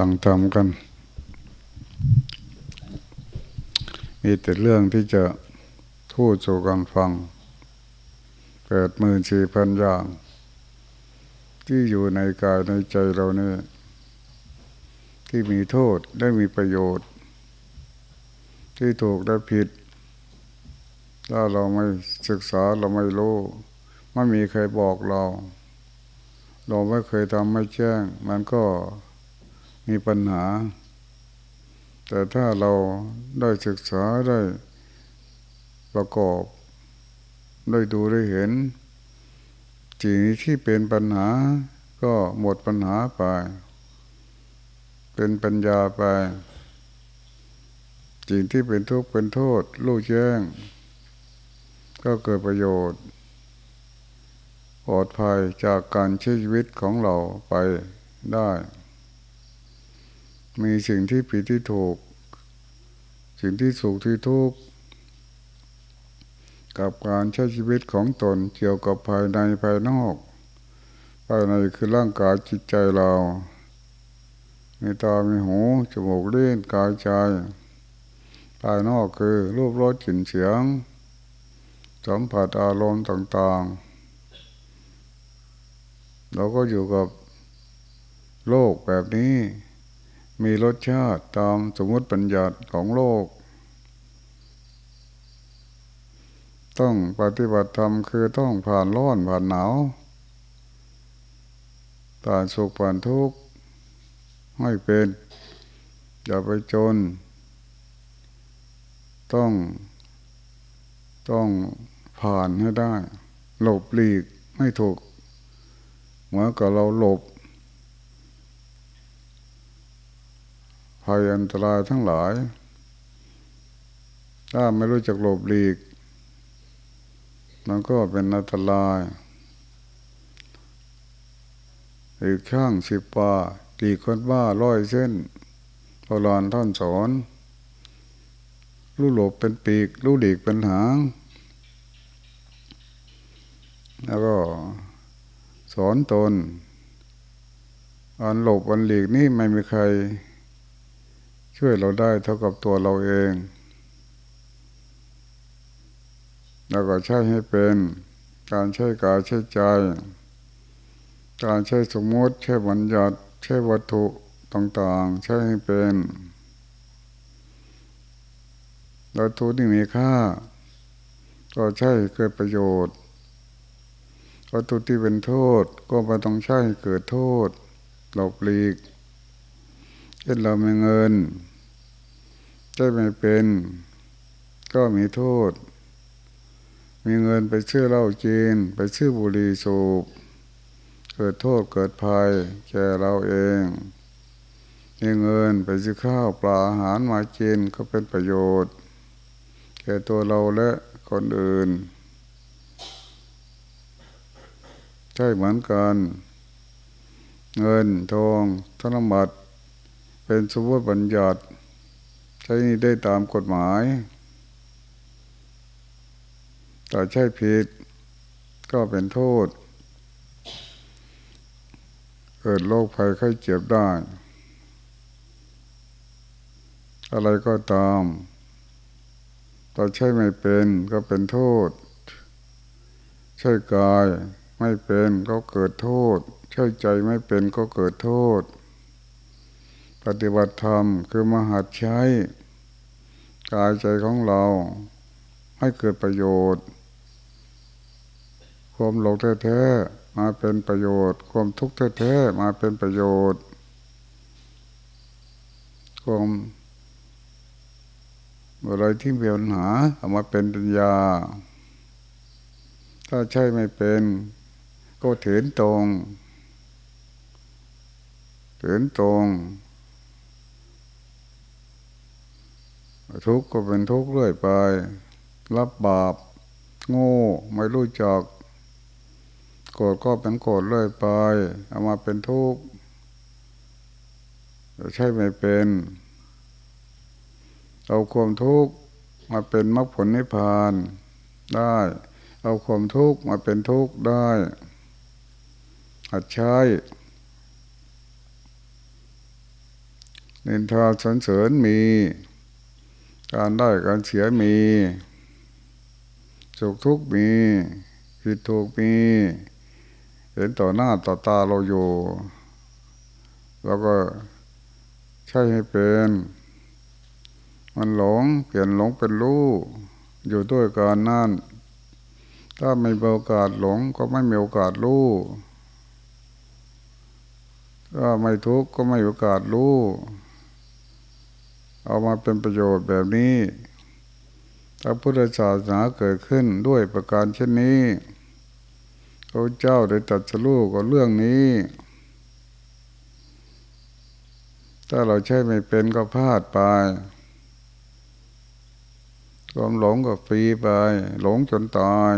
ฟังทำกัน มีแต่เรื่องที่จะพูดสู่กันฟังเปิดมือสี่พันอย่าง ที่อยู่ในกายในใจเราเนี่ยที่มีโทษได้มีประโยชน์ ที่ถูกและผิด ถ้าเราไม่ศึกษาเราไม่รู้ไม่มีใครบอกเรา เราไม่เคยทำไม่แจ้ง มันก็ มีปัญหา แต่ถ้าเราได้ศึกษาได้ประกอบได้ดูได้เห็นสิ่งที่เป็นปัญหาก็หมดปัญหาไป เป็นปัญญาไปสิ่งที่เป็นทุกข์เป็นโทษรู้แจ้ง ก็เกิดประโยชน์ปลอดภัยจากการใช้ชีวิตของเราไปได้ มีสิ่งที่ผิดที่ถูก สิ่งที่สุขที่ทุกข์กับการใช้ชีวิตของตนเกี่ยวกับภายในภายนอก ภายในคือร่างกายจิตใจเรามีตามีหู จมูกเล่นกายใจ ภายนอกคือรูปรสกลิ่นเสียง สัมผัสอารมณ์ต่างๆ เราก็อยู่กับโลกแบบนี้ มีรสชาติตามสมมติปัญญาของโลก ต้องปฏิบัติธรรมคือต้องผ่านร้อนผ่านหนาวผ่านสุขผ่านทุกข์ให้เป็นอย่าไปจน ต้อง ต้องผ่านให้ได้ หลบหลีกไม่ถูก เหมือนกับเราหลบ ภัยอันตรายทั้งหลาย ถ้าไม่รู้จักหลบหลีก มันก็เป็นอันตรายอีกข้างสิบปาตีคนบ้าร้อยเส้นโบราณท่านสอนรู้หลบเป็นปีก รู้หลีกเป็นหาง แล้วก็สอนตนอันหลบอันหลีกนี่ไม่มีใคร ช่วยเราได้เท่ากับตัวเราเอง แล้วก็ใช้ให้เป็น การใช้กายใช้ใจ การใช้สมมติ ใช้บัญญัติใช้วัตถุต่างๆ ใช้ให้เป็นวัตถุที่มีค่า ก็ใช้เกิดประโยชน์วัตถุที่เป็นโทษก็ไม่ต้องใช้เกิดโทษหลบหลีก ช่นเราไม่เงินได้ไม่เป็น ก็มีโทษ มีเงินไปซื้อเหล้าจีน ไปซื้อบุหรี่สูบ เกิดโทษเกิดภัยแก่เราเอง มีเงินไปซื้อข้าวปลาอาหารมากินก็เป็นประโยชน์ แก่ตัวเราและคนอื่น ใช่เหมือนกัน เงินทองธนบัตร เป็นสมมติบัญญัติใช้ได้ตามกฎหมาย แต่ใช่ผิดก็เป็นโทษ เกิดโรคภัยไข้เจ็บได้ อะไรก็ตามแต่ใช่ไม่เป็นก็เป็นโทษ ใช่กายไม่เป็นก็เกิดโทษ ใช่ใจไม่เป็นก็เกิดโทษ ปฏิบัติธรรมคือมหัดใช้กายใจของเรา ให้เกิดประโยชน์ ความหลงแท้ๆมาเป็นประโยชน์ ความทุกข์แท้ๆมาเป็นประโยชน์ ความอะไรที่มีปัญหาเอามาเป็นปัญญา ถ้าใช่ไม่เป็น ก็เถืนตรงเถืนตรง ทุกข์ก็เป็นทุกข์เรื่อยไป รับบาป โง่ไม่รู้จักโกรธก็เป็นโกรธเรื่อยไปเอามาเป็นทุกข์ใช่ไม่เป็นเอาความทุกข์มาเป็นมรรคผลนิพพานได้ เอาความทุกข์มาเป็นทุกข์ได้หัดใช้นินทาสรรเสริญมี การได้การเสียมีสุขทุกข์มีผิดถูกมี เห็นต่อหน้าต่อตาเราอยู่ แล้วก็ใช่ให้เป็น มันหลงเปลี่ยนหลงเป็นรู้อยู่ด้วยการนั่น ถ้าไม่มีโอกาสหลงก็ไม่มีโอกาสรู้ถ้าไม่ทุกข์ก็ไม่มีโอกาสรู้ เอามาเป็นประโยชน์แบบนี้ถ้าพุทธศาสนาเกิดขึ้นด้วยประการเช่นนี้พระเจ้าได้ตัดสู้กับเรื่องนี้ ถ้าเราใช้ไม่เป็นก็พลาดไปความหลงก็ฟรีไป หลงจนตาย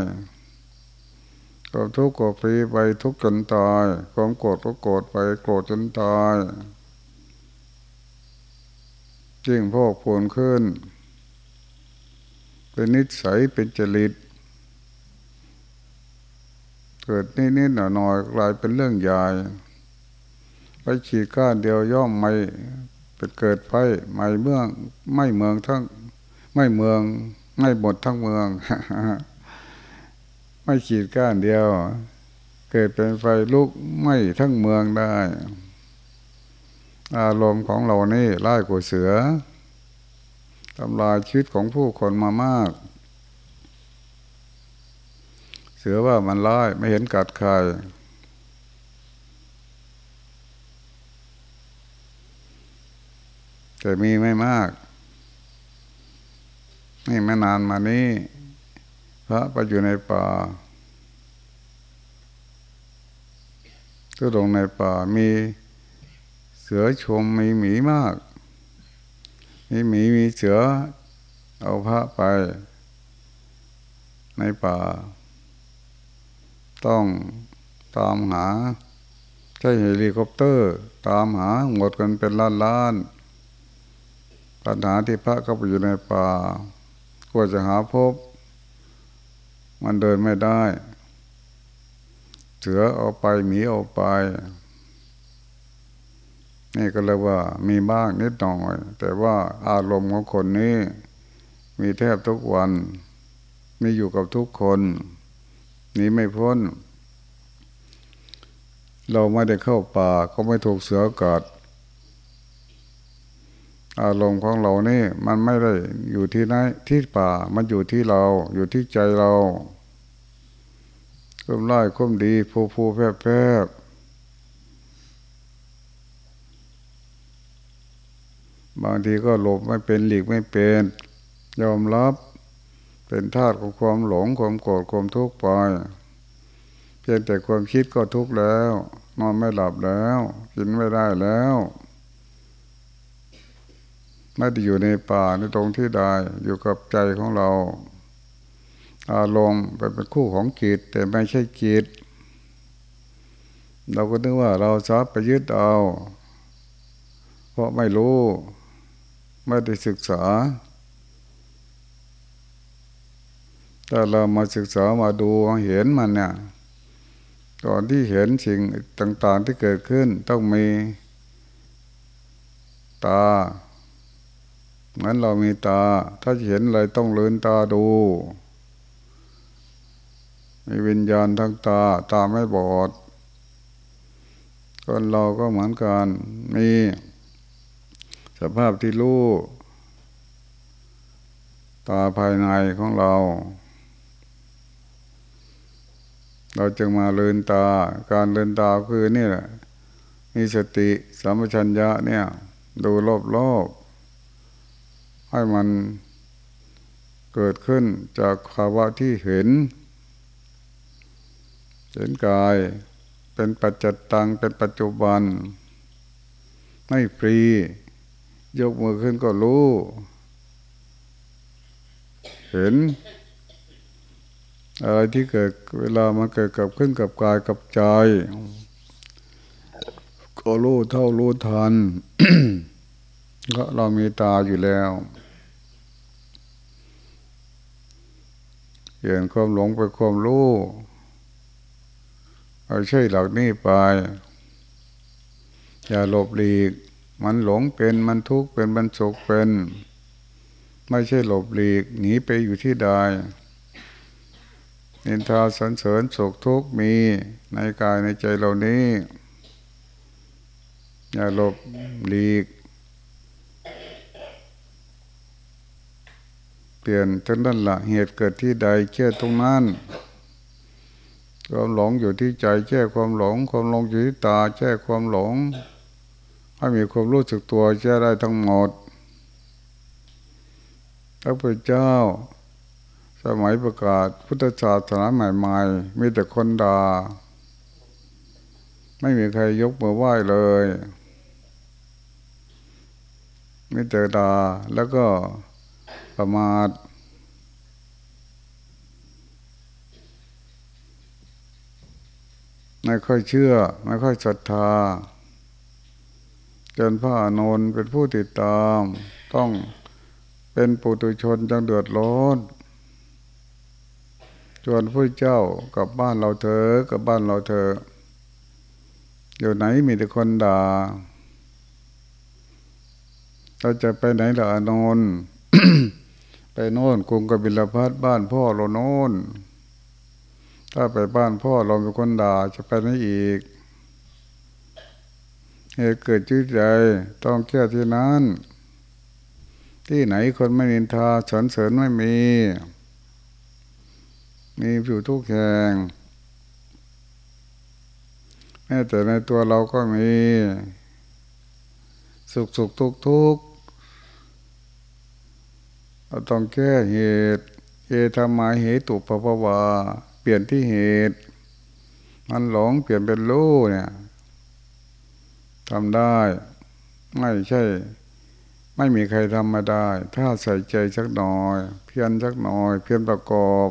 ความทุกข์ก็ฟรีไปทุกข์จนตาย ความโกรธก็โกรธไปโกรธจนตาย ยิ่งพอกพูนขึ้น เป็นนิสัยเป็นจริต เกิดนิดๆหน่อยๆกลายเป็นเรื่องใหญ่ไปขีดก้านเดียวย่อมไม่เป็นเกิดไฟไม่เมืองไม่เมืองทั้งไม่เมืองไม่หมดทั้งเมืองไม่ขีดก้านเดียว เกิดเป็นไฟลุกไม่ทั้งเมืองได้ อารมณ์ของเรานี่ไล่กว่าเสือทำลายชีวิตของผู้คนมามาก เสือว่ามันไล่ไม่เห็นกัดใครแต่มีไม่มาก นี่ไม่นานมานี้ พระไปอยู่ในป่าทุดงในป่ามี เสือชมมีหมีมาก มีหมีมีเสือ เอาพระไป ในป่า ต้องตามหา ใช้เฮลิคอปเตอร์ ตามหาหมดกันเป็นล้านล้านปัญหาที่พระเข้าไปอยู่ในป่ากว่าจะหาพบ มันเดินไม่ได้ เสือเอาไปหมีเอาไป นี่ก็เลยว่ามีบ้างนิดหน่อย แต่ว่าอารมณ์ของคนนี้ มีแทบทุกวัน มีอยู่กับทุกคนนี้ไม่พ้น เราไม่ได้เข้าป่าก็ไม่ถูกเสือกัดอารมณ์ของเรานี่มันไม่ได้อยู่ที่ไหนที่ป่ามันอยู่ที่เรา อยู่ที่ใจเราคุ้มไล่คุ้มดี ผู้ผู้แพบแพบ บางทีก็หลบไม่เป็นหลีกไม่เป็น ยอมรับเป็นธาตุของความหลงความโกรธความทุกข์ไปเพียงแต่ความคิดก็ทุกข์แล้ว นอนไม่หลับแล้ว กินไม่ได้แล้วไม่ได้อยู่ในป่าในตรงที่ใดอยู่กับใจของเรา อารมณ์เป็นคู่ของจิตแต่ไม่ใช่จิตเราก็นึกว่าเราชอบไปยึดเอา เพราะไม่รู้ ไม่ได้ศึกษาถ้าเรามาศึกษามาดูมาเห็นมันเนี่ยก่อนที่เห็นสิ่งต่างๆที่เกิดขึ้น ต้องมีตาเหมือนเรามีตา ถ้าเห็นอะไรต้องเลืนตาดู มีวิญญาณทั้งตา ตาไม่บอดคนเราก็เหมือนกัน มี สภาพที่รู้ตาภายในของเรา เราจึงมาเลืนตา การเลืนตาคือนี่แหละมีสติสัมปชัญญะเนี่ย ดูรอบให้มันเกิดขึ้นจากภาวะที่เห็น เห็นกายเป็นปัจจตังเป็นปัจจุบัน ไม่ฟรี ยกมือขึ้นก็รู้ เห็น อะไรที่เกิดเวลามันเกิดกับขึ้นกับกายกับใจ ก็รู้เท่ารู้ทันก็เรามีตาอยู่แล้วเปลี่ยนความหลงไปความรู้เอาใช่หลักนี้ไป อย่าหลบหลีก มันหลงเป็นมันทุกข์เป็นมันสุขเป็น ไม่ใช่หลบหลีกหนีไปอยู่ที่ใดนินทาสันเสริญสุขทุกข์มีในกายในใจเรานี้ อย่าหลบหลีก เปลี่ยนทั้งนั้นละเหตุเกิดที่ใดเชื่อตรงนั้นความหลงอยู่ที่ใจแก้ความหลง ความหลงอยู่ที่ตาแก้ความหลง ให้มีความรู้สึกตัวแก้ได้ทั้งหมดพระพุทธเจ้า สมัยประกาศพุทธศาสนาใหม่ๆ มีแต่คนด่า ไม่มีใครยกมือไหว้เลยมีแต่ด่าแล้วก็ประมาทไม่ค่อยเชื่อ ไม่ค่อยศรัทธา จนพระอานนท์เป็นผู้ติดตาม ต้องเป็นปุตุชนจังเดือดร้อนจนพระเจ้ากับบ้านเราเธอกับบ้านเราเธออยู่ไหนมีแต่คนด่า เราจะไปไหนล่ะอนนท์ไปโน่นกรุงกบิลพัทบ้านพ่อเราโน่นถ้าไปบ้านพ่อเราเป็นคนด่าจะไปไหนอีก เหตุเกิดที่ใจต้องแก้ที่นั้น ที่ไหนคนไม่นินทาสนเสริญไม่มี มีอยู่ทุกแห่งแม้แต่ในตัวเราก็มี สุขสุขทุกทุกเราต้องแก้เหตุเอธรรมาเหตุปภาวาเปลี่ยนที่เหตุ มันหลงเปลี่ยนเป็นรู้เนี่ย ทำได้ ไม่ใช่ ไม่มีใครทำมาได้ ถ้าใส่ใจสักหน่อย เพียรสักหน่อย เพียรประกอบ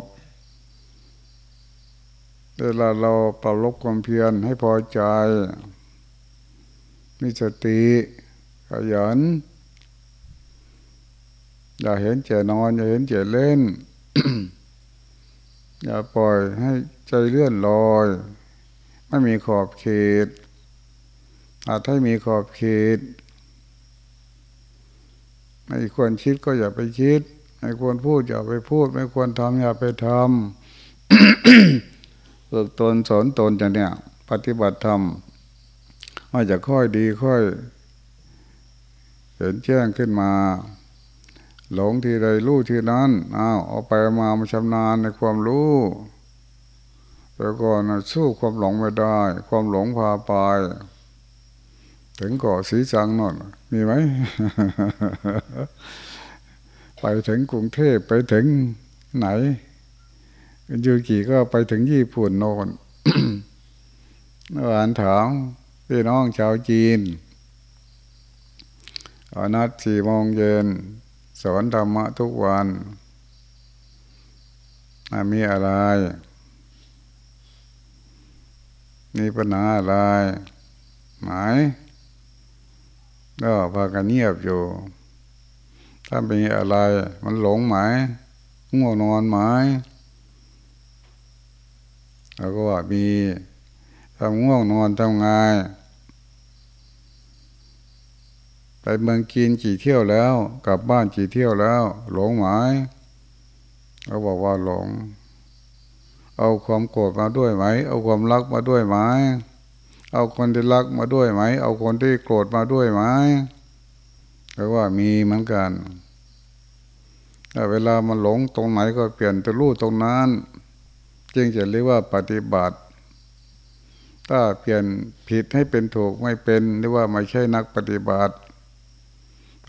เวลาเราปรับลบความเพียรให้พอใจ มีสติขยัน อย่าเห็นเจนอน อย่าเห็นเจเล่น อย่าปล่อยให้ใจเลื่อนลอย ไม่มีขอบเขต อาจให้มีขอบเขตไม่ควรคิดก็อย่าไปคิด ไม่ควรพูดอย่าไปพูด ไม่ควรทำอย่าไปทำฝึกตนสอนตนจะเนี่ยปฏิบัติธรรมอาจจะค่อยดีค่อย เห็นแจ้งขึ้นมา หลงที่ใดรู้ที่นั้นอ้าวเอาไปมามาชำนาญในความรู้แต่ก่อนสู้ความหลงไม่ได้ ความหลงพาไป ถึงเกาะสีสังนนมีไหม ไปถึงกรุงเทพไปถึงไหนยูกี่ก็ไปถึงญี่ปุ่นโน่นเมื่อวานถามพี่น้องชาวจีนอนัดสี่โมงเย็น สอนธรรมะทุกวันมีอะไร มีปัญหาอะไร หมาย ก็พากันเงียบอยู่ ถ้าเป็นอะไรมันหลงไหมง่วงนอนไหมายแล้วก็ว่ามีทำง่วงนอนทำไงไปเมืองกินกี่เที่ยวแล้ว กลับบ้านกี่เที่ยวแล้ว หลงไหมเขาบอกว่าหลง เอาความโกรธมาด้วยไหม เอาความรักมาด้วยไหม เอาคนที่รักมาด้วยไหม เอาคนที่โกรธมาด้วยไหมเพราะว่ามีเหมือนกันแต่เวลามันหลงตรงไหนก็เปลี่ยนตัวรู้ตรงนั้น จึงจะเรียกว่าปฏิบัติ ถ้าเปลี่ยนผิดให้เป็นถูกไม่เป็นเรียกว่าไม่ใช่นักปฏิบัติ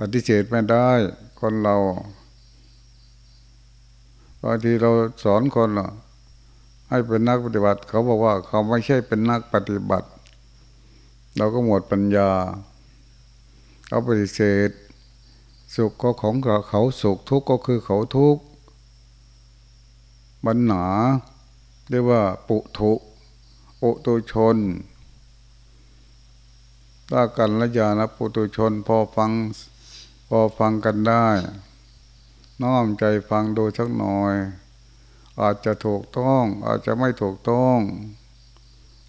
ปฏิเสธไม่ได้คนเราบางทีเราสอนคนเราให้เป็นนักปฏิบัติ เขาบอกว่าเขาไม่ใช่เป็นนักปฏิบัติ เราก็หมดปัญญาเขาปฏิเสธ สุขก็ของเขาสุขทุกข์ก็คือเขาทุกข์บัญหาเรียกว่าปุถุโอตุชนถ้ากันละยานะปุตุชนพอฟังพอฟังกันได้ น้อมใจฟังดูสักหน่อย อาจจะถูกต้อง อาจจะไม่ถูกต้อง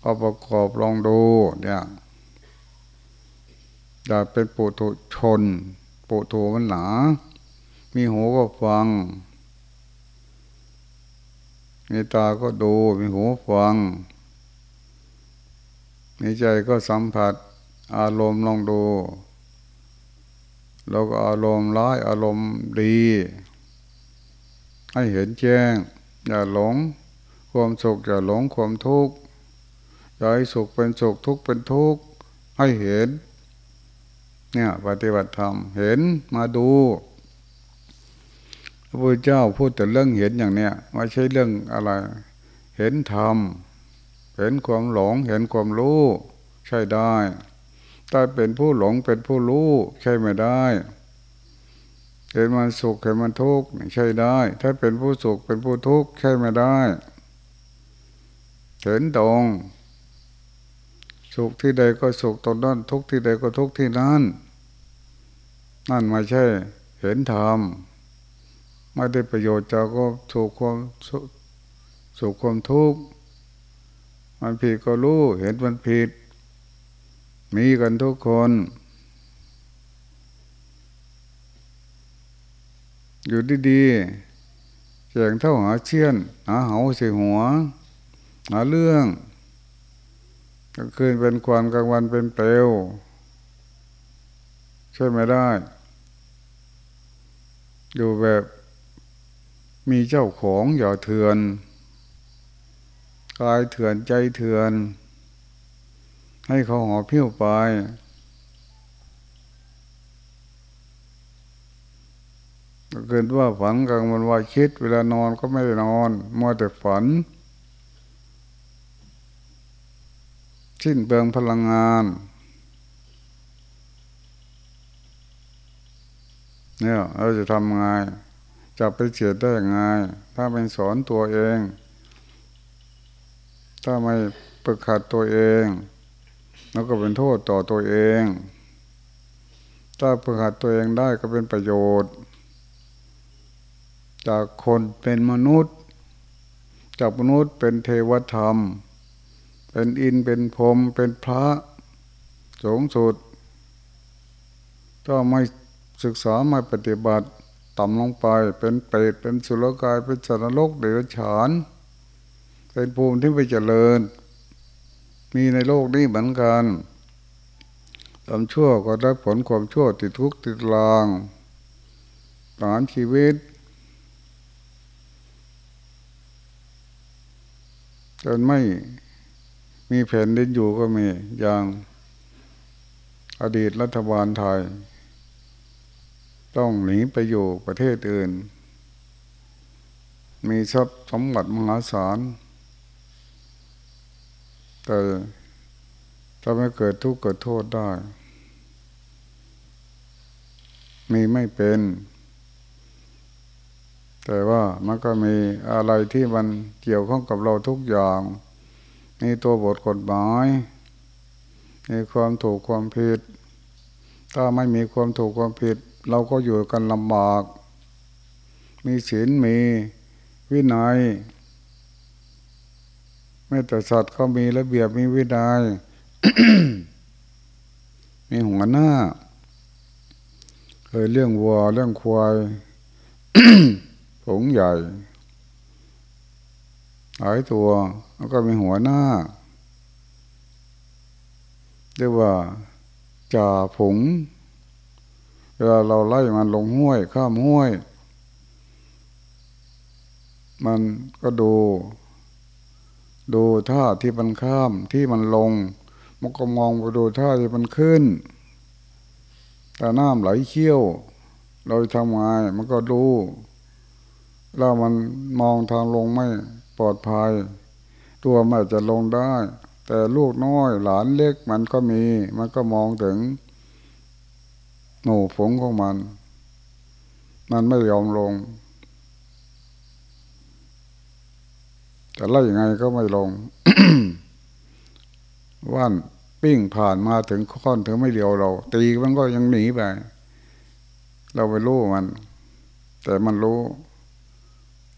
เอาประกอบลองดูเนี่ย อย่าเป็นปุถุชน ปุถุมันหนา มีหูก็ฟัง มีตาก็ดู มีหูฟัง มีใจก็สัมผัส อารมณ์ลองดู แล้วก็อารมณ์ร้าย อารมณ์ดี ให้เห็นแจ้ง อย่าหลง ความสุขอย่าหลงความทุกข์อย่าให้สุขเป็นสุขทุกข์เป็นทุกข์ให้เห็น เนี่ย ปฏิบัติธรรมเห็นมาดูพระพุทธเจ้าพูดแต่เรื่องเห็นอย่างเนี้ยไม่ใช่เรื่องอะไร เห็นธรรม เห็นความหลง เห็นความรู้ ใช่ได้ ถ้าเป็นผู้หลงเป็นผู้รู้ ใช่ไม่ได้เห็นมันสุขเห็นมันทุกข์ใช่ได้ ถ้าเป็นผู้สุขเป็นผู้ทุกข์ใช่ไม่ได้ เห็นตรง สุขที่ใดก็สุขตรงนั้นทุกที่ใดก็ทุกที่นั้น นั่นไม่ใช่ เห็นธรรมไม่ได้ประโยชน์จากก็สุขความสุขความทุกข์มันผิดก็รู้เห็นมันผิด มีกันทุกคน อยู่ดีๆแจงเท่าหาเชี่ยนหาเหาใส่หัว หาเรื่อง กลางคืนเป็นควันกลางวันเป็นเปลวใช่ไม่ได้ อยู่แบบมีเจ้าของอย่าเถื่อนกายเถื่อนใจเถื่อน ให้เขาหอเพี้ยวไป เกิดว่าฝันกลางวันว่าคิด เวลานอนก็ไม่ได้นอนมัวแต่ฝัน สิ้นเปลืองพลังงาน เนี่ยเราจะทำไงจะไปเฉียดได้ยังไง ถ้าเป็นสอนตัวเอง ถ้าไม่ประคัดตัวเองแล้วก็เป็นโทษต่อตัวเอง ถ้าประคัดตัวเองได้ก็เป็นประโยชน์ จากคนเป็นมนุษย์ จากมนุษย์เป็นเทวธรรม เป็นอินเป็นพรมเป็นพระสูงสุดถ้าไม่ศึกษาไม่ปฏิบัติต่ำลงไปเป็นเปรตเป็นสุรกายเป็นสัตว์โลกเดรัจฉานเป็นภูมิที่ไปเจริญ มีในโลกนี้เหมือนกันทำชั่วก็ได้ผลความชั่วติดทุกข์ติดลางปานชีวิตจนไม่ มีแผ่นดินอยู่ก็มีอย่างอดีตรัฐบาลไทย ต้องหนีไปอยู่ประเทศอื่น มีทรัพย์สมบัติมหาศาล แต่ถ้าไม่เกิดทุกข์เกิดโทษได้ มีไม่เป็น แต่ว่ามันก็มีอะไรที่มันเกี่ยวข้องกับเราทุกอย่าง มีตัวบทกฎหมายมีความถูกความผิด ถ้าไม่มีความถูกความผิด เราก็อยู่กันลำบาก มีศีลมีวินัยแม้แต่สัตว์ก็มีระเบียบมีวินัยมีหัวหน้า เคยเรื่องวัวเรื่องควายผงใหญ่ หลายตัวแล้วก็มีหัวหน้าเรียกว่าจ่าผงเวลาเราไล่มันลงห้วย ข้ามห้วย มันก็ดู ดูท่าที่มันข้ามที่มันลง มันก็มองไปดูท่าที่มันขึ้นแต่น้ำไหลเขี้ยว เราทำไงมันก็ดู แล้วมันมองทางลงไม่ ปลอดภัย ตัวมันจะลงได้ แต่ลูกน้อยหลานเล็กมันก็มี มันก็มองถึงหนูฝงของมัน มันไม่ยอมลงแต่ไล่ยังไงก็ไม่ลงว่านปิ้งผ่านมาถึงค่อนถึงไม่เดียวเรา ตีมันก็ยังหนีไป เราไปรู้มัน แต่มันรู้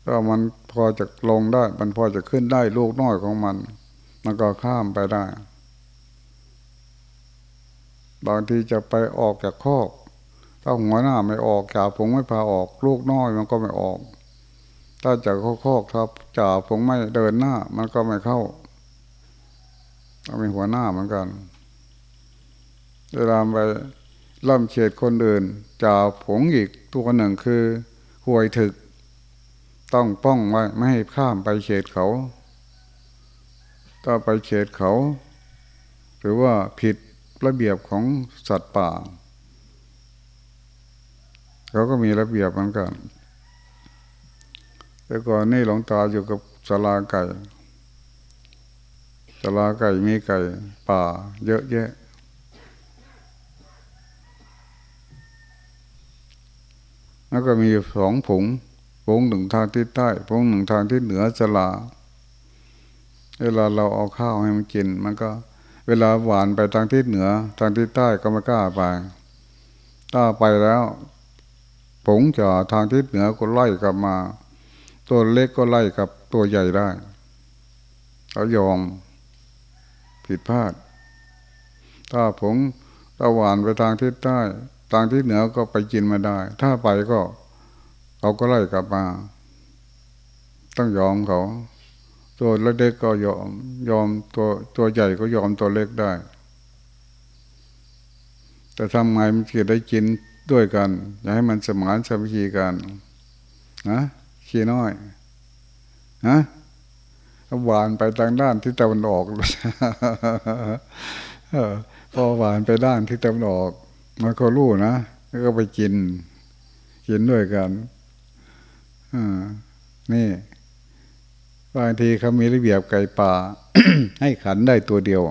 ก็มันพอจะลงได้ มันพอจะขึ้นได้ลูกน้อยของมัน มันก็ข้ามไปได้ บางทีจะไปออกจากคอกถ้าหัวหน้าไม่ออกจ่าผงไม่พาออก ลูกน้อยมันก็ไม่ออก ถ้าจากคอกครับจ่าผงไม่เดินหน้า มันก็ไม่เข้าต้องเป็นหัวหน้าเหมือนกัน เวลาไปล่ำเฉดคนอื่นจ่าผงอีกตัวหนึ่งคือห่วยถึก ต้องป้องไว้ไม่ให้ข้ามไปเฉดเขาถ้าไปเฉดเขา หรือว่าผิดระเบียบของสัตว์ป่าเขาก็มีระเบียบเหมือนกันแต่ก่อนนี่หลวงตาอยู่กับสลาไก่สลาไก่มีไก่ ป่า เยอะแยะ แล้วก็มีสองผง งหนึ่งทางทิศใต้ผงหนึ่งทางทิศเหนือสลา เวลาเราเอาข้าวให้มันกิน มันก็ เวลาหวานไปทางทิศเหนือ ทางทิศใต้ก็ไม่กล้าไปถ้าไปแล้วผงจ่าทางทิศเหนือก็ไล่กลับมา ตัวเล็กก็ไล่กับตัวใหญ่ได้เขายอมผิดพลาด ถ้าผงตะหวานไปทางทิศใต้ ทางทิศเหนือก็ไปกินมาได้ ถ้าไปก็ เขาก็ไล่กลับมา ต้องยอมเขา ตัวเล็กก็ยอม ยอมตัวตัวใหญ่ก็ยอมตัวเล็กได้ แต่ทำไงมันจะได้กินด้วยกัน อย่าให้มันสมานสามัคคีกันนะขี้น้อยนะหวานไปทางด้านที่ตะวันออกพอหวานไปด้านที่ตะวันออกมันก็รู้นะแล้วก็ไปกิน กินด้วยกัน นี่บางทีเขามีระเบียบไก่ป่า ให้ขันได้ตัวเดียว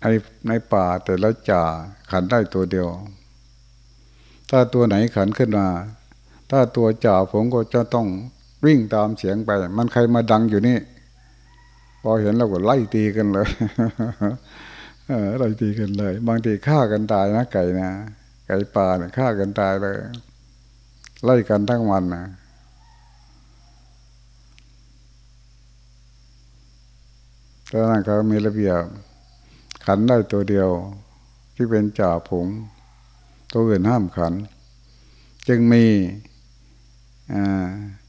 ไอ้ในป่าแต่ละจ่าขันได้ตัวเดียว ถ้าตัวไหนขันขึ้นมา ถ้าตัวจ่าผมก็จะต้องวิ่งตามเสียงไป มันใครมาดังอยู่นี่พอเห็นเราก็ไล่ตีกันเลยเออไล่ตีกันเลย บางทีฆ่ากันตายนะไก่นะไก่ป่าเนี่ยฆ่ากันตายเลย ไล่กันทั้งวันนะตอนนั้นเขามีระเบียบ ขันได้ตัวเดียว ที่เป็นจ่าผง ตัวอื่นห้ามขัน จึงมี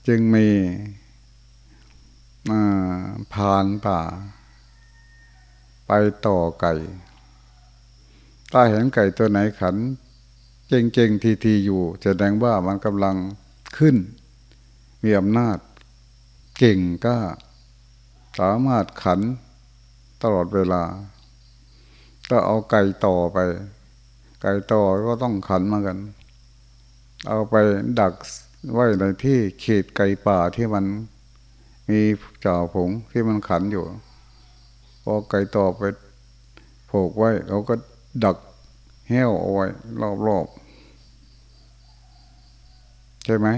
จึงมีผ่านป่า ไปต่อไก่ ถ้าเห็นไก่ตัวไหนขัน เจงๆทีๆอยู่จะแสดงว่ามันกำลังขึ้น มีอำนาจ เก่งก็สามารถขันตลอดเวลาถ้าเอาไก่ต่อไป ไก่ต่อก็ต้องขันมากัน เอาไปดักไว้ในที่เขตไก่ป่าที่มันมีจ่าผงที่มันขันอยู่พอไก่ต่อไปโผกไว้เขาก็ดักแห้วเอาไว้รอบๆ ใช่ไหม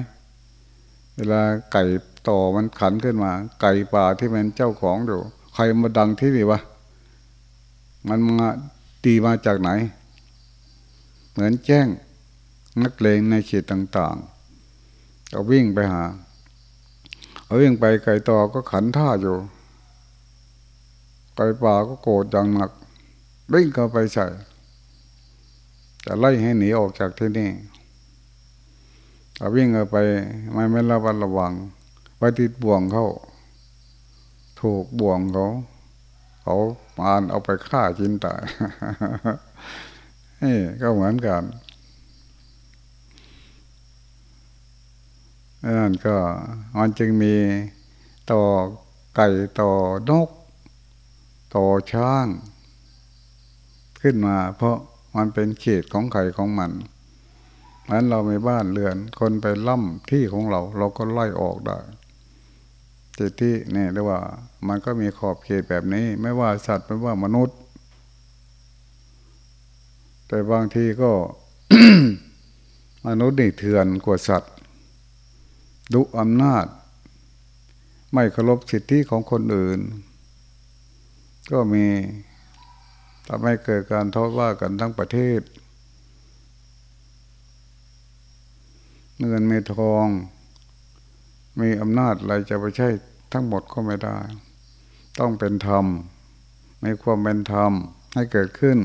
เวลาไก่ต่อมันขันขึ้นมา ไก่ป่าที่เป็นเจ้าของอยู่ใครมาดังที่นี่วะมันมาตีมาจากไหน เหมือนแจ้งนักเลงในเขตต่างๆเอาวิ่งไปหาเอาวิ่งไปไก่ต่อก็ขันท่าอยู่ ไก่ป่าก็โกรธอย่างหนักวิ่งเข้าไปใส่จะไล่ให้หนีออกจากที่นี่ เอาวิ่งเข้าไปไม่ไม่ระวัดระวังไปติดบ่วงเขาถูกบ่วงเขาเขาปานเอาไปฆ่าจินตายนี่ก็เหมือนกันนั่นก็มันจึงมีต่อไก่ต่อนก ต่อช้าง ขึ้นมาเพราะมันเป็นเขตของไข่ของมัน นั้นเราไม่บ้านเรือน คนไปล่ำที่ของเรา เราก็ไล่ออกได้ที่ที่นี่เรียกว่า มันก็มีขอบเขตแบบนี้ ไม่ว่าสัตว์ไม่ว่ามนุษย์ แต่บางทีก็ มนุษย์นี่เถื่อนกว่าสัตว์ ดุอำนาจ ไม่เคารพสิทธิของคนอื่น ก็มีทำให้เกิดการทอดว่ากันทั้งประเทศ เงินมีทอง มีอำนาจอะไรจะไปใช้ทั้งหมดก็ไม่ได้ ต้องเป็นธรรมไม่ความเป็นธรรมให้เกิดขึ้น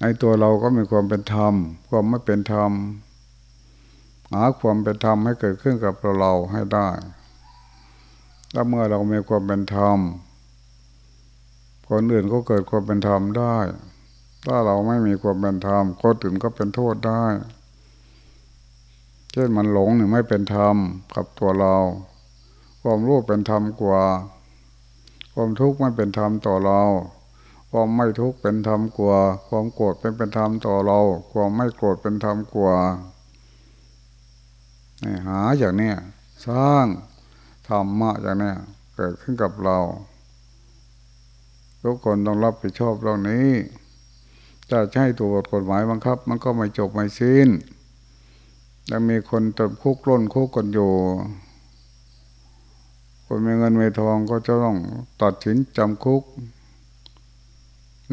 ในตัวเราก็มีความเป็นธรรม ความไม่เป็นธรรมหาความเป็นธรรมให้เกิดขึ้นกับเราเราให้ได้แล้วเมื่อเรามีความเป็นธรรมคนอื่นก็เกิดความเป็นธรรมได้ ถ้าเราไม่มีความเป็นธรรมคนอื่นก็เป็นโทษได้ เช่นมันหลงหรือไม่เป็นธรรมกับตัวเรา ความรู้เป็นธรรมกว่า ความทุกข์ไม่เป็นธรรมต่อเรา ความไม่ทุกข์เป็นธรรมกว่า ความโกรธเป็นเป็นธรรมต่อเรา ความไม่โกรธเป็นธรรมกว่าหาอย่างเนี้ยสร้างธรรมะอย่างเนี้ยเกิดขึ้นกับเราทุกคนต้องรับผิดชอบเรื่องนี้ จะใช้ตัวกฎหมายบังคับ มันก็ไม่จบไม่สิ้น แลวมีคนติดคุกล้นคุกกันอยู่คนมีเงินมีทองก็จะต้องตัดสินจำคุก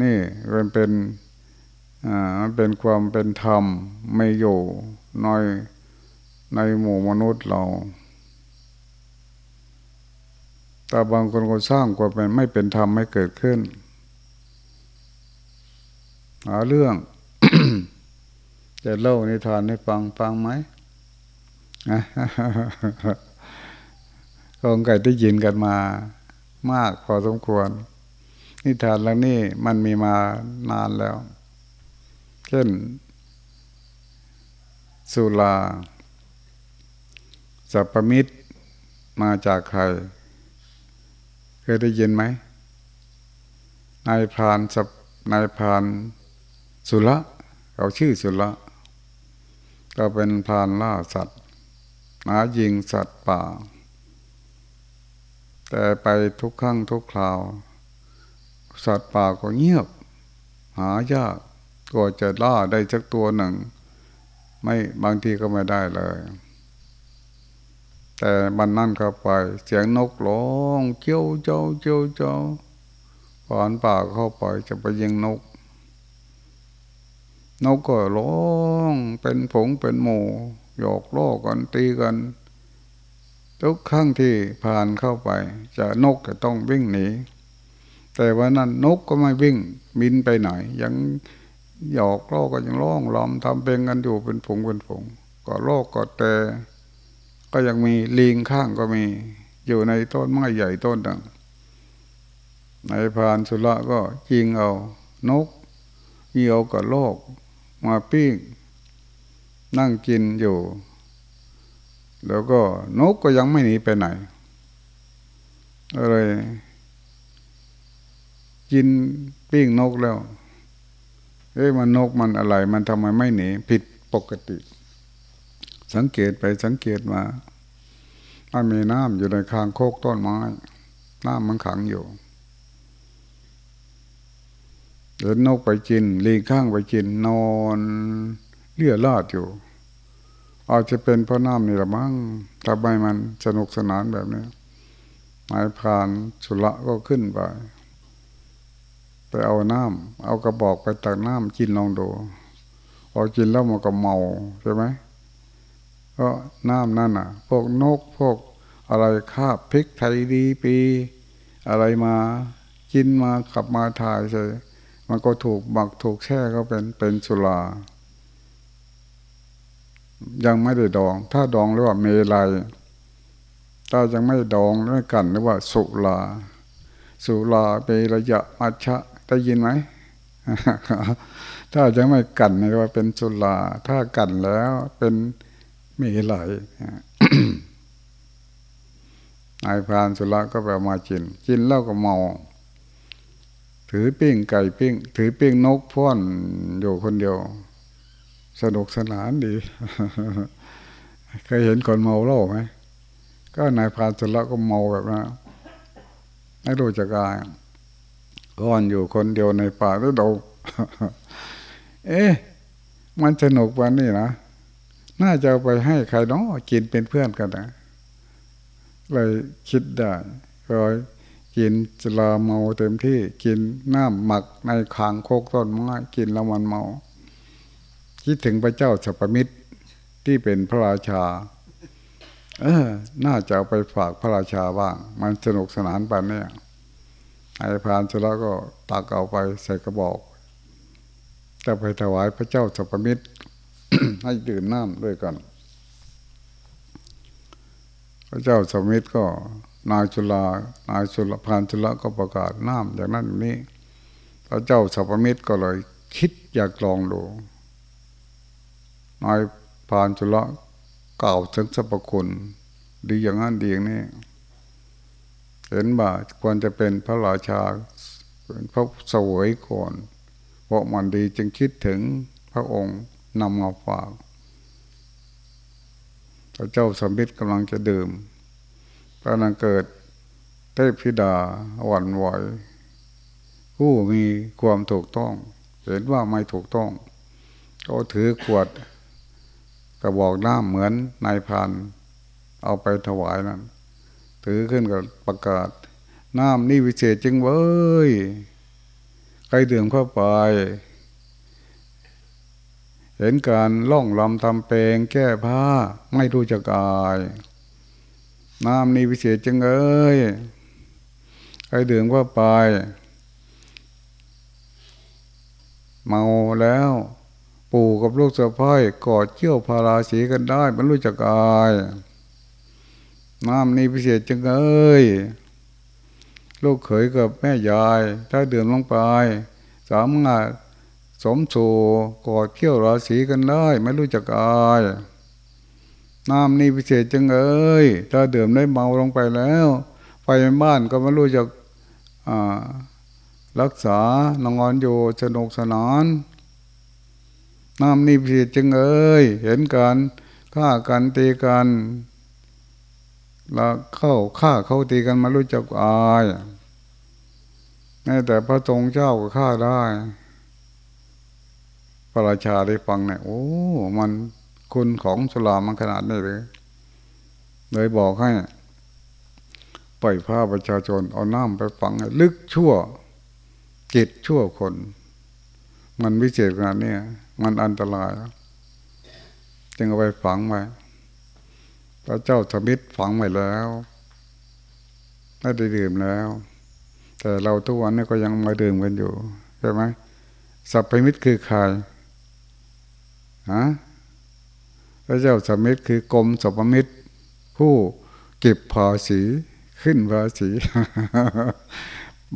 นี่มันเป็นอ่ามันเป็นความเป็นธรรมไม่อยู่ในในหมู่มนุษย์เรา แต่บางคนก็สร้างความเป็นไม่เป็นธรรมให้เกิดขึ้น หาเรื่อง จะเล่านิทานให้ฟังฟังไหมคงไก่ได้ยินกันมา มากพอสมควร นิทานเรื่องนี้มันมีมานานแล้ว เช่น สุลาสัพมิตรมาจากใคร เคยได้ยินไหมนายพรานสับนายพรานสุละเขาชื่อสุละ ก็เป็นพานล่าสัตว์หายิงสัตว์ป่า แต่ไปทุกครั้งทุกคราว สัตว์ป่าก็เงียบ หายากก็จะล่าได้สักตัวหนึ่ง ไม่บางทีก็ไม่ได้เลย แต่บันนั่นเข้าไปเสียงนกร้องเจียวเจ้าเจียวเจ้าผ่านป่าเข้าไปจะไปยิงนก นกก็ร้องเป็นผงเป็นหมูหยอกล้อกันตีกัน ทุกครั้งที่ผ่านเข้าไป จะนกจะต้องวิ่งหนีแต่ว่านั้นนกก็ไม่วิ่งบินไปไหน ยังหยอกล้อก็ยังร้องล้อมทำเป็นกันอยู่เป็นผงเป็นผงก็โลกก็แต่ก็ยังมีลิงข้างก็มี อยู่ในต้นไม้ใหญ่ต้นหนึ่งในพานสุระก็ยิงเอานกเหี่ยวกับโลก มาปิ้งนั่งกินอยู่ แล้วก็นกก็ยังไม่หนีไปไหนอะไรกินปิ้งนกแล้วเอ้มันนกมันอะไร มันทำไมไม่หนี ผิดปกติ สังเกตไปสังเกตมามันมีน้ำอยู่ในคางโคกต้นไม้ น้ำมันขังอยู่ เห็นนกไปกินลีข้างไปกินนอนเลี่ยลาดอยู่ อาจจะเป็นเพราะน้ำนี่ละมั้งทำไมมันสนุกสนานแบบนี้หมายผ่านสุระก็ขึ้นไปไปเอาน้ำเอากระบอกไปตักน้ำกินลองดูพอกินแล้วมันก็เมาใช่ไหมก็น้ำนั่นอะ พวกนกพวกอะไรคาบพริกไทยดีปี อะไรมากินมาขับมาถ่ายใช่ มันก็ถูกบักถูกแช่ก็เป็นเป็นสุรา ยังไม่ได้ดอง ถ้าดองเรียกว่าเมลัยถ้ายังไม่ดองไม่กันเรียกว่า สุราสุราเประยะมัชชะได้ยินไหมถ้าจะไม่กันนี่ว่าเป็นสุราถ้ากันแล้วเป็นเมีไหลนายพรานสุราก็ไปมากิน กินแล้วก็เมา ถือปิ้งไก่ปิ้ง ถือปิ้งนกพ่อนอยู่คนเดียว สนุกสนานดี เคยเห็นคนเมาเล่าไหมก็นายพรานสุราก็เมาแบบนั้นไม่รู้จักกายก้อนอยู่คนเดียวในป่าแล้วเราเอ๊ะมันสนุกวันนี้นะน่าจะไปให้ใครน้อกินเป็นเพื่อนกันนะเลยคิดได้ก็ กินจลาเมาเต็มที่กินน้ำหมักในคางโคกต้นไม้กินแล้วมันเมา คิดถึงพระเจ้าสัพมิตรที่เป็นพระราชา เออ น่าจะเอาไปฝากพระราชาบ้าง มันสนุกสนานปานนี้ไอ้พานเสร็จแล้วก็ตักเอาไปใส่กระบอกจะไปถวายพระเจ้าสัพมิตรให้ดื่มน้ำด้วยกัน พระเจ้าสัพมิตรก็ นายจุลานายจุลพานจุลก็ประกาศน้ำอย่างนั้นอย่างนี้พระเจ้าสัพมิตรก็เลย คิดอยากลองดูนายพานจุลกล่าวถึงสรรพคุณ ดีอย่างนั้นดีอย่างนี้เห็นว่าควรจะเป็นพระราชาเป็นพระสวยก่อนเพราะมันดีจึงคิดถึงพระองค์นำมาฝากพระเจ้าสมิทธกำลังจะดื่ม ตอนนั้นเกิดเทพธิดาหวั่นไหวผู้มีความถูกต้อง เห็นว่าไม่ถูกต้อง ก็ถือขวดกระบอกน้ำเหมือนนายพานเอาไปถวายนั้น ถือขึ้นกับประกาศ น้ำนี่วิเศษจริงเว้ย ใครดื่มเข้าไป เห็นการล่องลำทำเพลงแก้ผ้าไม่รู้จักอาย น้ำนี่วิเศษจังเอ้ยใครดื่มเข้าไป เมาแล้ว ปู่กับลูกสะพ้ายกอดเกี่ยวพาราสีกันได้มันรู้จักอาย น้ำนี่พิเศษจังเอ้ยลูกเขยกับแม่ยาย ถ้าเดือมลงไป สามงาสมสู่กอดเขี้ยวราศีกันได้ ไม่รู้จักอาย น้ำนี่พิเศษจังเอ้ยถ้าเดือมได้เมาลงไปแล้วไฟบ้านก็ไม่รู้จักรักษานอนอยู่สนุกสนาน น้ำนี่พิเศษจังเอ้ย เห็นการฆ่ากันตีกันแล้วเข้าฆ่าเข้าตีกันมารู้จักอายแม้แต่พระทรงเจ้าก็ฆ่าได้ พระราชาได้ฟังเนี่ยโอ้ มัน คุณของสลามันขนาดนี้เลยเลยบอกให้ปล่อยผ้าประชาชนเอาน้ำไปฝังลึกชั่วจิตชั่วคน มันวิเศษขนาดนี้มันอันตราย จึงเอาไปฝังไว้พระเจ้าสมิทฝังไว้แล้วไม่ได้ดื่มแล้ว แต่เราทุกวันนี้ก็ยังมาดื่มกันอยู่ใช่ไหมสัพพมิตรคือใครฮะ พระเจ้าสมิทคือกรมสัพพมิตร ผู้เก็บภาษีขึ้นภาษี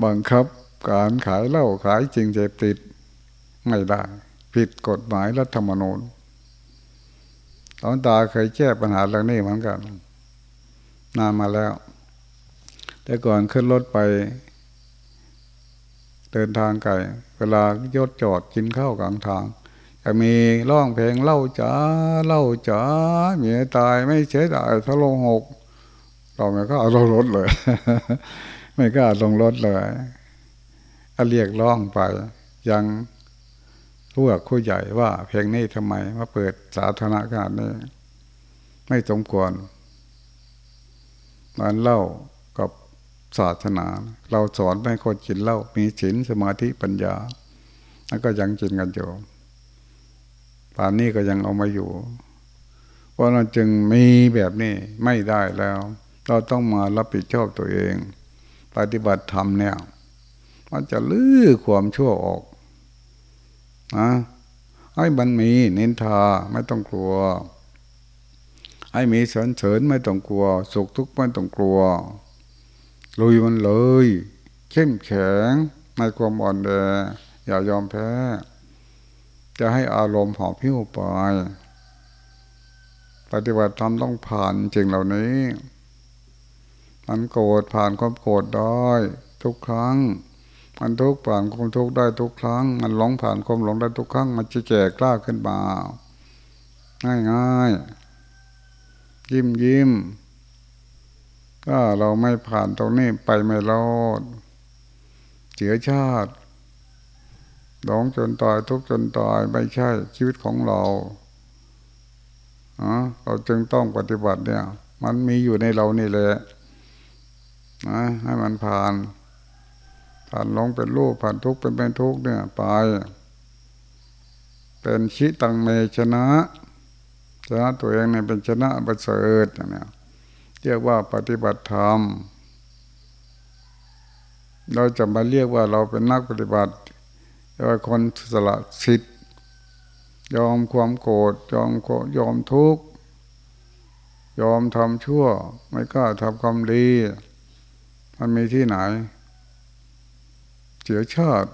บังคับการขายเหล้าขายจริงเสพติดไม่ได้ ผิดกฎหมายรัฐธรรมนูญหลวงตาเคยแก้ปัญหาเรื่องนี้เหมือนกัน นานมาแล้ว แต่ก่อนขึ้นรถไป เดินทางไกล เวลายดจอดกินข้าวกลางทาง จะมีร้องเพลงเล่าจ๋าเล่าจ๋าเมียตายไม่เฉยตายทะลงหก เราไม่ก็เอาลงรถเลย ไม่ก็ลงรถเลยเรียกร้องไป ยังผู้หลักผู้ใหญ่ว่า เพลงนี้ทำไมมาเปิดสาธารณการนี้ ไม่สมควรมันเล่ากับศาสนา เราสอนให้คนกินเหล้ามีศีลสมาธิปัญญา แล้วก็ยังกินกันอยู่ ป่านนี้ก็ยังเอามาอยู่ เพราะเราจึงมีแบบนี้ไม่ได้แล้ว เราต้องมารับผิดชอบตัวเอง ปฏิบัติธรรมเนี่ย มันจะลื้อความชั่วออกนะให้มันมีนินทาไม่ต้องกลัว ให้มีสรรเสริญไม่ต้องกลัว สุขทุกข์ไม่ต้องกลัว ลุยมันเลย เข้มแข็งในความอ่อนแออย่ายอมแพ้ จะให้อารมณ์หอบพิ้วไปปฏิบัติธรรมต้องผ่านจริงเหล่านี้ มันโกรธผ่านความโกรธได้ ทุกครั้ง มันทุกผ่านความทุกข์ได้ทุกครั้ง มันหลงผ่านความหลงได้ทุกครั้ง มันจะแก่กล้าขึ้นมาง่ายง่ายยิ้มยิ้มถ้าเราไม่ผ่านตรงนี้ไปไม่รอดเสียชาติ หลงจนตายทุกจนตายไม่ใช่ชีวิตของเราเราจึงต้องปฏิบัติเนี่ย มันมีอยู่ในเรานี่แหละนะให้มันผ่าน ผ่านลงเป็นรูปผ่านทุกเป็นเป็นทุกเนี่ยไปเป็นชิตังเมชนะชนะตัวเองเนี่ยเป็นชนะประเสริฐเนี่ยเรียกว่าปฏิบัติธรรม เราจะมาเรียกว่าเราเป็นนักปฏิบัติ ว่าคนสละสิทธิ์ยอมความโกรธยอมยอมทุกข์ยอมทำชั่ว ไม่กล้าทำความดี มันมีที่ไหน เสียชาติ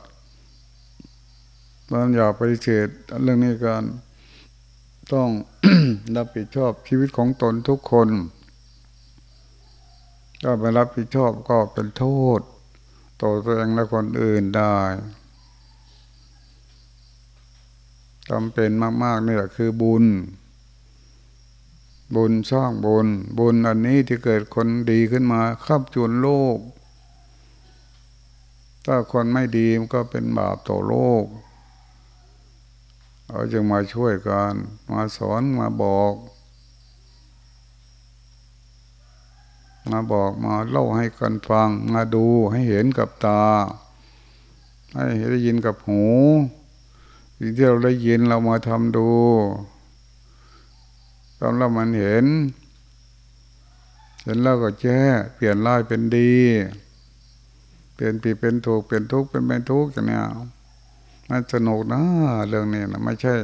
เราอย่าไปเฉดเรื่องนี้กันต้องรับผิดชอบชีวิตของตนทุกคนถ้าไม่รับผิดชอบก็เป็นโทษ ต่อตัวเองและคนอื่นได้ จำเป็นมากๆนี่แหละคือบุญ บุญสร้างบุญ บุญอันนี้ที่เกิดคนดีขึ้นมาขับจุนโลก ถ้าคนไม่ดีมันก็เป็นบาปต่อโลกเราจึงมาช่วยกันมาสอนมาบอก มาบอกมาเล่าให้กันฟัง มาดูให้เห็นกับตา ให้ได้ยินกับหู สิ่งที่เราได้ยินเรามาทำดูทำแล้วมันเห็น เห็นแล้วก็แก้เปลี่ยนร้ายเป็นดี เปลี่ยนปีเป็นถูกเปลี่ยนทุกข์เป็นไม่ทุกข์อย่างนี้มันสนุกนะเรื่องนี้นะไม่ใช่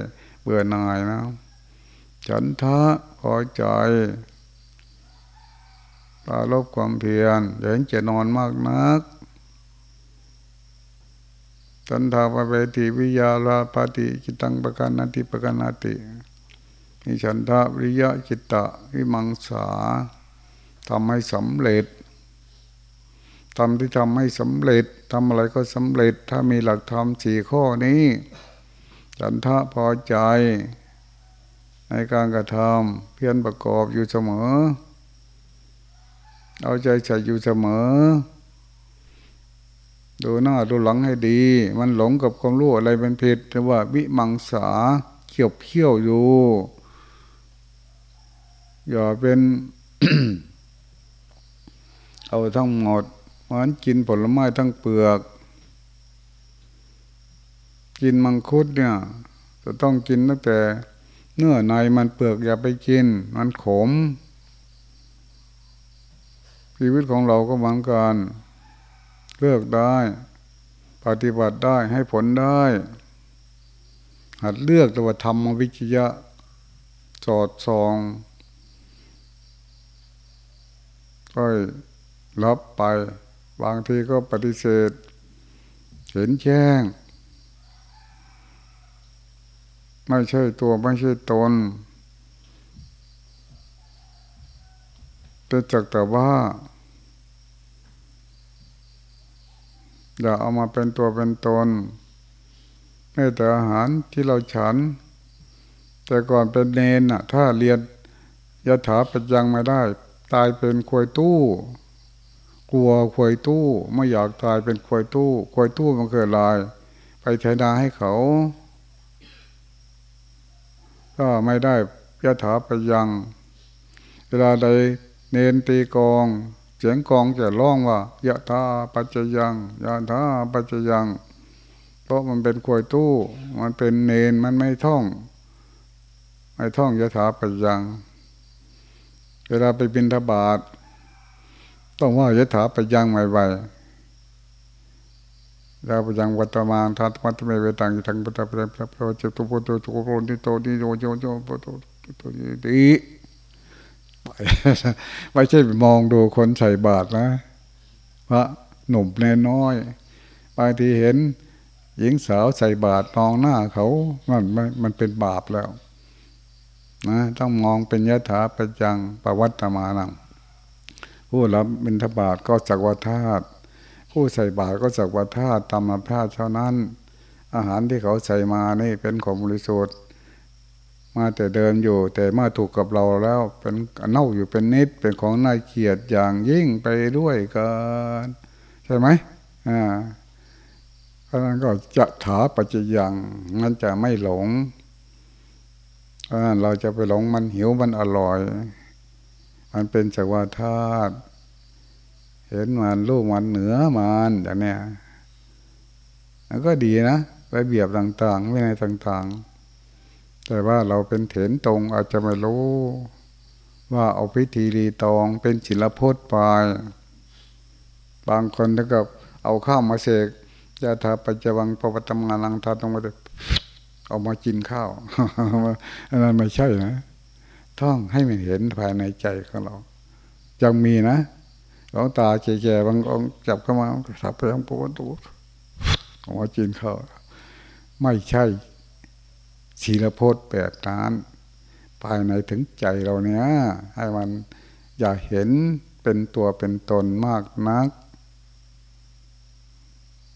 เบื่อหน่ายนะฉันทะพอใจตาลบความเพียรเห็นจะนอนมากนัก สันทาปเวติวิยาลาปฏิจิตังปกันนาติปกันนาติมีฉันทะวิยะจิตตะวิมังสาทำให้สำเร็จทำที่ทำให้สำเร็จทำอะไรก็สำเร็จ ถ้ามีหลักธรรมสี่ข้อนี้ฉันทะพอใจ ในการกระทำเพียรประกอบอยู่เสมอ เอาใจใส่อยู่เสมอ ดูหน้าดูหลังให้ดี มันหลงกับความรู้อะไรเป็นผิดแต่ว่าวิมังสาเขี่ยวเขี่ยวอยู่ อย่าเป็น เอาทั้งหมดมันกินผลไม้ทั้งเปลือก กินมังคุดเนี่ย จะต้องกินตั้งแต่ เนื้อในมันเปลือกอย่าไปกิน มันขมชีวิตของเราก็เหมือนกัน เลือกได้ ปฏิบัติได้ให้ผลได้ หัดเลือกตัวธรรมวิจยะสอดส่องก็รับไป บางทีก็ปฏิเสธ เห็นแจ้ง ไม่ใช่ตัวไม่ใช่ตนแต่จักแต่ว่า อย่าเอามาเป็นตัวเป็นตนแม้แต่อาหารที่เราฉัน แต่ก่อนเป็นเนนน่ะถ้าเรียนยถาปัจยังไม่ได้ ตายเป็นควยตู้ กลัวควยตู้ไม่อยากตายเป็นควยตู้ควยตู้มันเกิดลาย ไปไถนาให้เขา ก็ไม่ได้ยถาไปยัง เวลาใดเนนตีกอง เสียงกองจะร้องว่ายะธาปัจจยังยะธาปัจจยังเพราะมันเป็นควยตู้ มันเป็นเนนมันไม่ท่อง ไม่ท่องยะถาปัจจยัง เวลาไปบินทบาทต้องว่ายะถาไปยังไม่ไหวดาวไปยังวัตมาทัตมัตเมเวตังยิทังปัตะปตะปตะปตะเจตุปุตตุโกโรนิโตนิโยโยโยปุตตุตุดี ไม่ใช่มองดูคนใส่บาตรนะพระหนุ่มแน่น้อยบางทีเห็น หญิงสาวใส่บาตรมองหน้าเขามันมันเป็นบาปแล้วนะต้องมองเป็นยถาปยังประวัตตมานังผู้รับบิณฑบาตก็จักวัฏาตุผู้ใส่บาตรก็จักวัฏาตุตามมาพาเท่านั้น อาหารที่เขาใส่มานี่เป็นของบริสุทธิ์ มาแต่เดิมอยู่ แต่มาถูกกับเราแล้วเป็นเน่าอยู่เป็นนิดเป็นของน่าเกียดอย่างยิ่งไปด้วยกันใช่ไหมอ่าเพราะนั้นก็จะถาปัจจยังมันจะไม่หลงเพราะนั้นเราจะไปหลงมันหิวมันอร่อย มันเป็นจักวาธาตุเห็นมันรูปมันเหนือมันอย่างเนี้ยมันก็ดีนะระเบียบต่างๆไม่ในต่าง ๆ แต่ว่าเราเป็นเถนตรงอาจจะไม่รู้ ว่าเอาพิธีรีตองเป็นศิลพจน์ไป บางคนถ้ากับเอาข้าวมาเสกยาทาปัจจวังปวัตมงานังทาตรงมาเอามากินข้าวอันนั้นไม่ใช่นะท่องให้มันเห็นภายในใจของเรายังมีนะหลวงตาแก่ๆบางองค์จับเข้ามาสับไปทั้งปวตูเอามากินข้าวไม่ใช่ ศีลพจน์แบบนั้นภายในถึงใจเราเนี้ยให้มันอย่าเห็นเป็นตัวเป็นตนมากนัก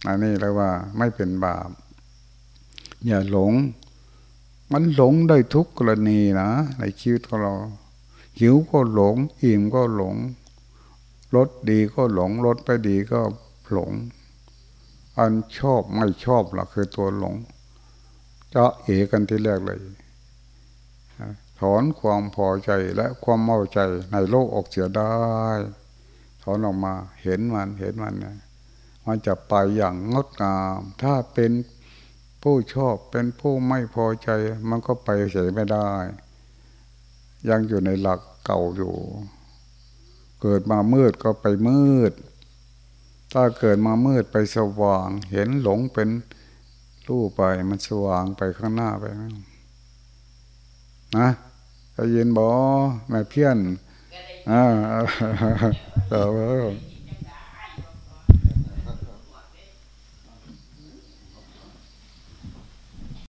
อันนี้เรียกว่าไม่เป็นบาป อย่าหลง มันหลงได้ทุกกรณีนะในชีวิตของเรา หิวก็หลง อิ่มก็หลงรสดีก็หลงรสไปดีก็หลง อันชอบไม่ชอบล่ะคือตัวหลง จะเอกันที่แรกเลยถอนความพอใจและความเมาใจในโลกออกเสียได้ ถอนออกมาเห็นมันเห็นมันนะมันจะไปอย่างงดงาม ถ้าเป็นผู้ชอบเป็นผู้ไม่พอใจ มันก็ไปเฉยไม่ได้ ยังอยู่ในหลักเก่าอยู่ เกิดมามืดก็ไปมืด ถ้าเกิดมามืดไปสว่าง เห็นหลงเป็น รูปไปมันสว่างไปข้างหน้าไป นะนะได้ยินบอแม่เพี้ยนอ่าเออ